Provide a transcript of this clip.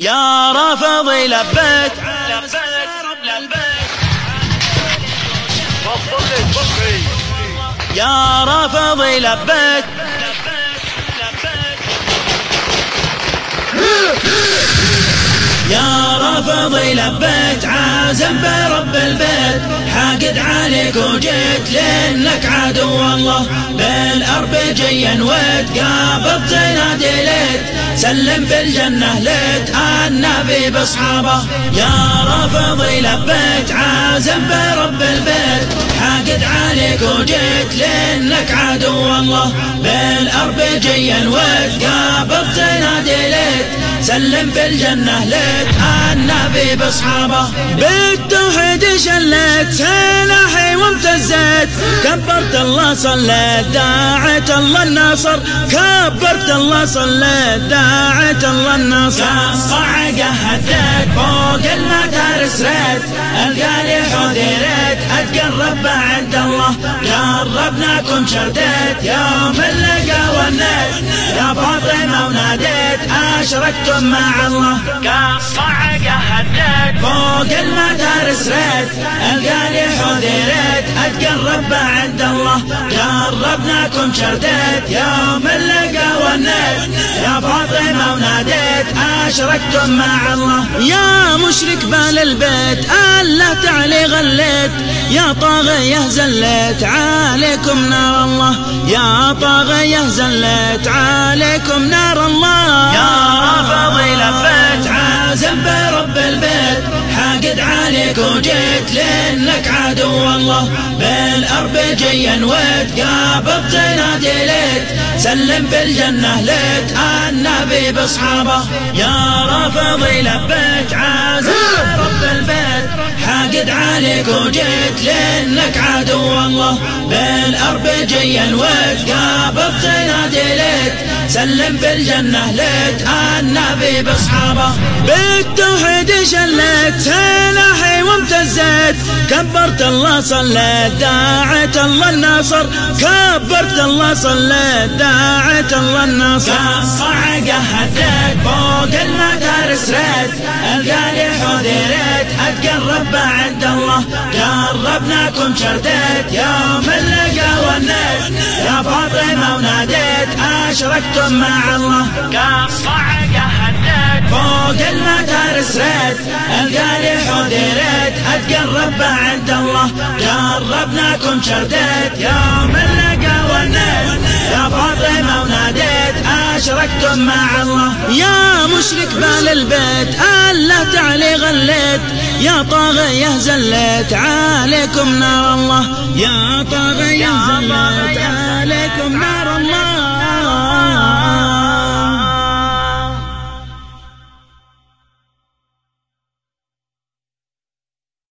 يا رافضي لبيت يا رافضي لبيت يا رافضي لبيت عازم برب البيت. حاقد عليك وجيت لأنك عدو الله. بالارض جيا وتقابضت نادي ليت سلم بالجنة ليت النبي بأصحابه. يا رافضي لبيت عازم برب البيت. حاقد عليك وجيت لأنك عدو الله. بالارض جيا وتقابضت نادي ليت سلم بالجنة ليت النبي بأصحابه. بالتوحيد وامتزت كبرت الله صليت داعت الله الناصر. كبرت الله صليت داعت الله الناصر. الصعقة هديت فوق المدارس ريت. القالي حذيرت اتقرب بعد الله قربناكم شرديت. يوم اللقا والنيت. يا فاطمة وناديت. أشركتم مع الله. كالصعقة هديت فوق المدارس ريت القالي حذيرت اتقرب بعد الله قربناكم شرديت يوم اللقا والنيت يا فاطمة وناديت أشركتم مع الله. يا مشرك بال البيت الله تعالي غليت. يا طاغية زليت عليكم نار الله. يا طاغية زليت عليكم نار الله. يا رافضي برب البيت حاقد عليك وجيت لأنك عدو الله بالارض جيا وتقابضت نادي ليت. سلم بالجنة ليت النبي بأصحابه. يا رافضي لبيت عازم رب البيت. حاقد عليك وجيت لأنك عدو الله بالارض جيا وتقابضت نادي ليت. سلم بالجنة ليت النبي بأصحابه. بالتوحيد وامتزت كبرت الله صليت داعت الله الناصر. كبرت الله صليت داعت الله الناصر. كالصعقة هديت فوق المدارس ريت القالي حذيرت اتقرب بعد الله. قربناكم شرديت يوم اللقا والنيت. يا فاطمة وناديت أشركتم مع الله. كالصعقة هديت فوق المدارس ريت القالي حذيرت اتقرب بعد الله قربناكم شرديت يوم اللقا والنيت يا فاطمة وناديت أشركتم مع الله. يا مشرك بال البيت الله تعالي غليت يا طاغية زليت عليكم نار الله. يا طاغية زليت عليكم نار الله.